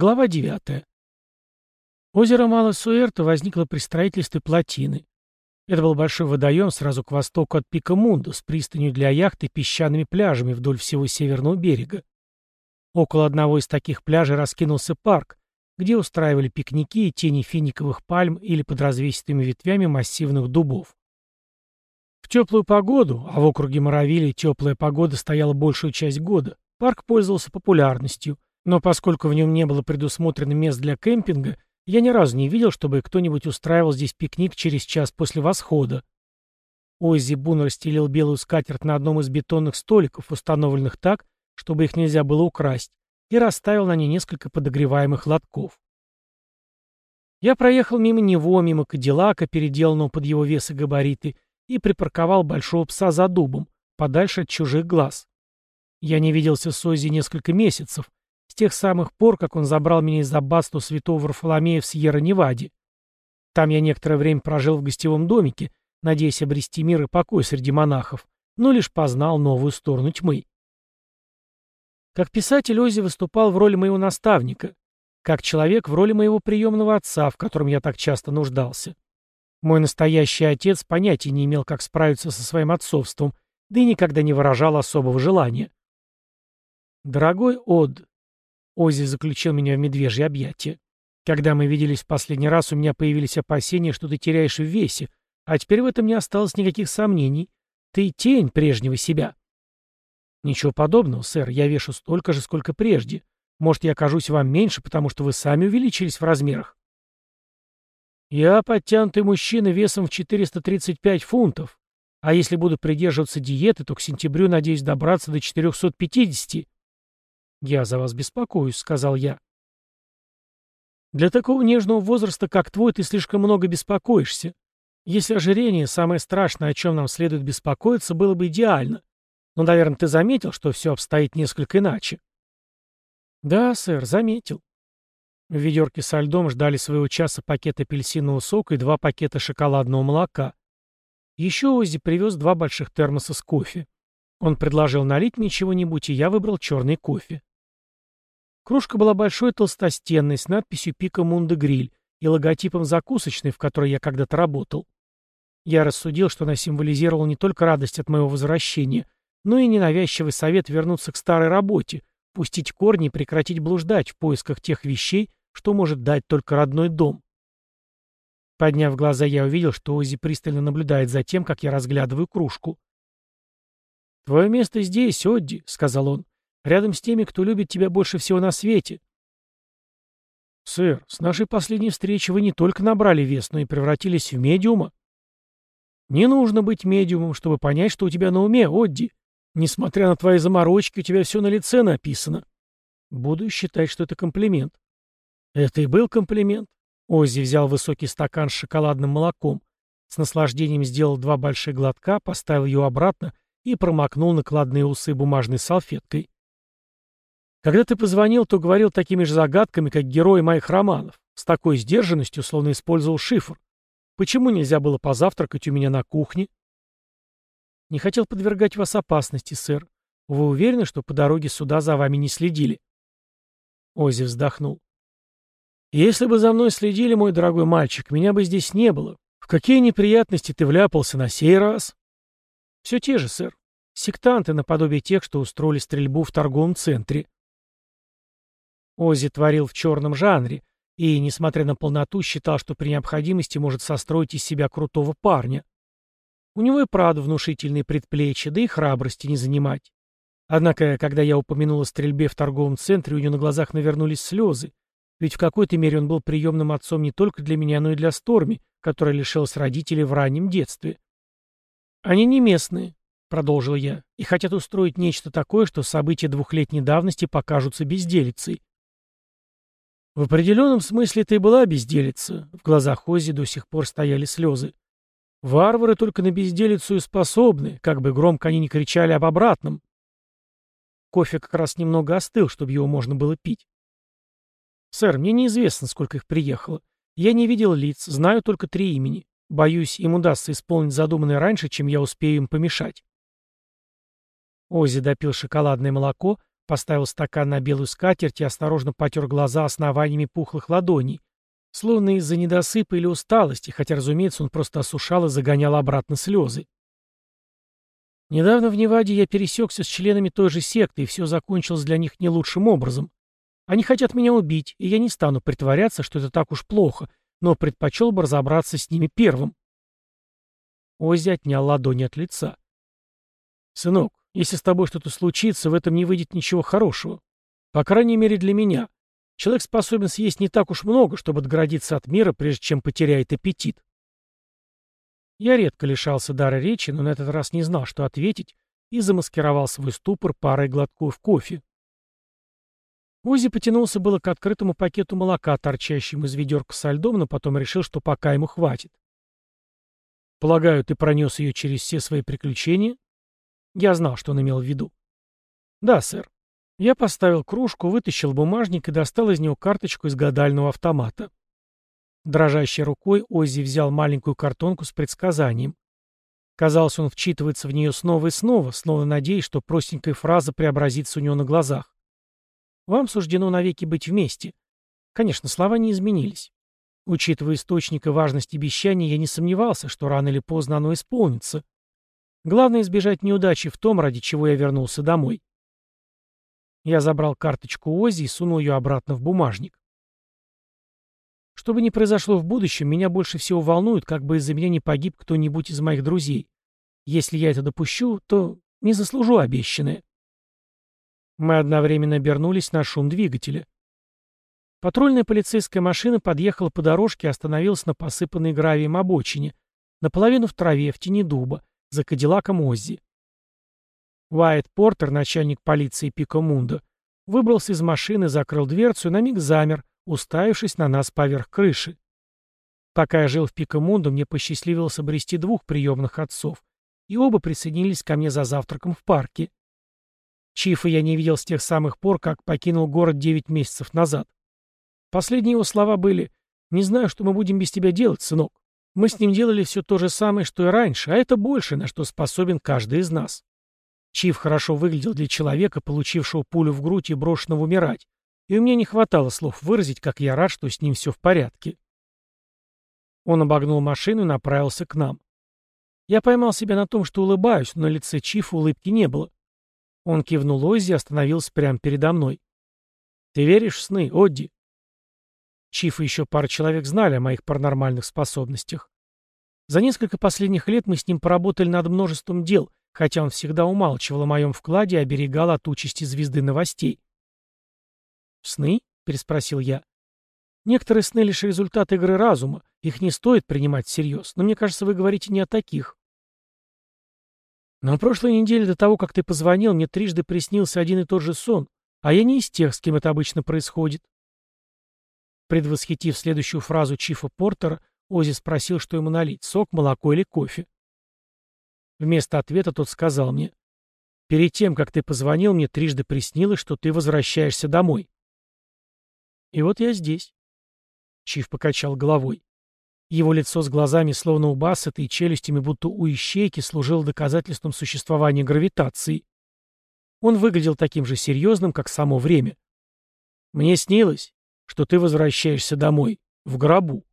Глава 9. Озеро Мало-Суэрто возникло при строительстве плотины. Это был большой водоем сразу к востоку от пика Мунду с пристанью для яхты и песчаными пляжами вдоль всего северного берега. Около одного из таких пляжей раскинулся парк, где устраивали пикники и тени финиковых пальм или под развесистыми ветвями массивных дубов. В теплую погоду, а в округе Моровили теплая погода стояла большую часть года, парк пользовался популярностью – но поскольку в нем не было предусмотрено мест для кемпинга, я ни разу не видел, чтобы кто-нибудь устраивал здесь пикник через час после восхода. Оззи Бун расстелил белую скатерть на одном из бетонных столиков, установленных так, чтобы их нельзя было украсть, и расставил на ней несколько подогреваемых лотков. Я проехал мимо него, мимо Кадиллака, переделанного под его вес и габариты, и припарковал большого пса за дубом, подальше от чужих глаз. Я не виделся с Оззи несколько месяцев, тех самых пор, как он забрал меня из аббатства святого Варфоломея в Сьерра-Неваде. Там я некоторое время прожил в гостевом домике, надеясь обрести мир и покой среди монахов, но лишь познал новую сторону тьмы. Как писатель Ози выступал в роли моего наставника, как человек в роли моего приемного отца, в котором я так часто нуждался. Мой настоящий отец понятия не имел, как справиться со своим отцовством, да и никогда не выражал особого желания. Дорогой Од, Оззи заключил меня в медвежье объятие. Когда мы виделись в последний раз, у меня появились опасения, что ты теряешь в весе, а теперь в этом не осталось никаких сомнений. Ты тень прежнего себя. Ничего подобного, сэр, я вешу столько же, сколько прежде. Может, я окажусь вам меньше, потому что вы сами увеличились в размерах. Я подтянутый мужчина весом в 435 фунтов, а если буду придерживаться диеты, то к сентябрю надеюсь добраться до 450. «Я за вас беспокоюсь», — сказал я. «Для такого нежного возраста, как твой, ты слишком много беспокоишься. Если ожирение — самое страшное, о чем нам следует беспокоиться, было бы идеально. Но, наверное, ты заметил, что все обстоит несколько иначе». «Да, сэр, заметил». В ведерке со льдом ждали своего часа пакет апельсинового сока и два пакета шоколадного молока. Еще Оззи привез два больших термоса с кофе. Он предложил налить мне чего-нибудь, и я выбрал черный кофе. Кружка была большой толстостенной, с надписью «Пика Мунда Гриль» и логотипом закусочной, в которой я когда-то работал. Я рассудил, что она символизировала не только радость от моего возвращения, но и ненавязчивый совет вернуться к старой работе, пустить корни и прекратить блуждать в поисках тех вещей, что может дать только родной дом. Подняв глаза, я увидел, что Ози пристально наблюдает за тем, как я разглядываю кружку. «Твое место здесь, Одди», — сказал он. Рядом с теми, кто любит тебя больше всего на свете. Сэр, с нашей последней встречи вы не только набрали вес, но и превратились в медиума. Не нужно быть медиумом, чтобы понять, что у тебя на уме, Одди. Несмотря на твои заморочки, у тебя все на лице написано. Буду считать, что это комплимент. Это и был комплимент. Оззи взял высокий стакан с шоколадным молоком, с наслаждением сделал два больших глотка, поставил ее обратно и промокнул накладные усы бумажной салфеткой. Когда ты позвонил, то говорил такими же загадками, как герои моих романов, с такой сдержанностью, словно использовал шифр. Почему нельзя было позавтракать у меня на кухне? Не хотел подвергать вас опасности, сэр. Вы уверены, что по дороге сюда за вами не следили? Ози вздохнул. Если бы за мной следили, мой дорогой мальчик, меня бы здесь не было. В какие неприятности ты вляпался на сей раз? Все те же, сэр. Сектанты наподобие тех, что устроили стрельбу в торговом центре. Оззи творил в черном жанре и, несмотря на полноту, считал, что при необходимости может состроить из себя крутого парня. У него и правда внушительные предплечья, да и храбрости не занимать. Однако, когда я упомянул о стрельбе в торговом центре, у него на глазах навернулись слезы, ведь в какой-то мере он был приемным отцом не только для меня, но и для Сторми, которая лишилась родителей в раннем детстве. «Они не местные», — продолжил я, — «и хотят устроить нечто такое, что события двухлетней давности покажутся безделицей. В определенном смысле ты была безделица. В глазах Ози до сих пор стояли слезы. Варвары только на безделицу и способны, как бы громко они ни кричали об обратном. Кофе как раз немного остыл, чтобы его можно было пить. «Сэр, мне неизвестно, сколько их приехало. Я не видел лиц, знаю только три имени. Боюсь, им удастся исполнить задуманное раньше, чем я успею им помешать». Ози допил шоколадное молоко, поставил стакан на белую скатерть и осторожно потер глаза основаниями пухлых ладоней, словно из-за недосыпа или усталости, хотя, разумеется, он просто осушал и загонял обратно слезы. Недавно в Неваде я пересекся с членами той же секты, и все закончилось для них не лучшим образом. Они хотят меня убить, и я не стану притворяться, что это так уж плохо, но предпочел бы разобраться с ними первым. Оззи отнял ладони от лица. «Сынок, если с тобой что-то случится, в этом не выйдет ничего хорошего. По крайней мере для меня. Человек способен съесть не так уж много, чтобы отгородиться от мира, прежде чем потеряет аппетит. Я редко лишался дара речи, но на этот раз не знал, что ответить, и замаскировал свой ступор парой глотков кофе. Узи потянулся было к открытому пакету молока, торчащему из ведерка со льдом, но потом решил, что пока ему хватит. «Полагаю, ты пронес ее через все свои приключения?» Я знал, что он имел в виду. «Да, сэр». Я поставил кружку, вытащил бумажник и достал из него карточку из гадального автомата. Дрожащей рукой Оззи взял маленькую картонку с предсказанием. Казалось, он вчитывается в нее снова и снова, снова надеясь, что простенькая фраза преобразится у него на глазах. «Вам суждено навеки быть вместе». Конечно, слова не изменились. Учитывая источник и важность обещания, я не сомневался, что рано или поздно оно исполнится. Главное избежать неудачи в том, ради чего я вернулся домой. Я забрал карточку Ози и сунул ее обратно в бумажник. Что бы ни произошло в будущем, меня больше всего волнует, как бы из-за меня не погиб кто-нибудь из моих друзей. Если я это допущу, то не заслужу обещанное. Мы одновременно обернулись на шум двигателя. Патрульная полицейская машина подъехала по дорожке и остановилась на посыпанной гравием обочине, наполовину в траве, в тени дуба, за кадиллаком Оззи. Уайт Портер, начальник полиции Пико Мунда, выбрался из машины, закрыл дверцу и на миг замер, уставившись на нас поверх крыши. Пока я жил в Пико Мунда, мне посчастливилось обрести двух приемных отцов, и оба присоединились ко мне за завтраком в парке. Чифа я не видел с тех самых пор, как покинул город девять месяцев назад. Последние его слова были «Не знаю, что мы будем без тебя делать, сынок». Мы с ним делали все то же самое, что и раньше, а это больше, на что способен каждый из нас. Чиф хорошо выглядел для человека, получившего пулю в грудь и брошенного умирать, и у меня не хватало слов выразить, как я рад, что с ним все в порядке. Он обогнул машину и направился к нам. Я поймал себя на том, что улыбаюсь, но на лице Чифа улыбки не было. Он кивнул Оззи и остановился прямо передо мной. «Ты веришь в сны, Одди?» Чиф и еще пара человек знали о моих паранормальных способностях. За несколько последних лет мы с ним поработали над множеством дел, хотя он всегда умалчивал о моем вкладе и оберегал от участи звезды новостей. «Сны?» — переспросил я. «Некоторые сны — лишь результат игры разума. Их не стоит принимать всерьез, но мне кажется, вы говорите не о таких». На прошлой неделе до того, как ты позвонил, мне трижды приснился один и тот же сон, а я не из тех, с кем это обычно происходит. Предвосхитив следующую фразу Чифа Портера, Ози спросил, что ему налить, сок, молоко или кофе. Вместо ответа тот сказал мне, «Перед тем, как ты позвонил, мне трижды приснилось, что ты возвращаешься домой». И вот я здесь. Чиф покачал головой. Его лицо с глазами, словно у Бассета, и челюстями, будто у ищейки, служило доказательством существования гравитации. Он выглядел таким же серьезным, как само время. «Мне снилось, что ты возвращаешься домой, в гробу.